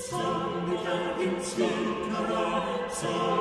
Sancta in Circara, Sancta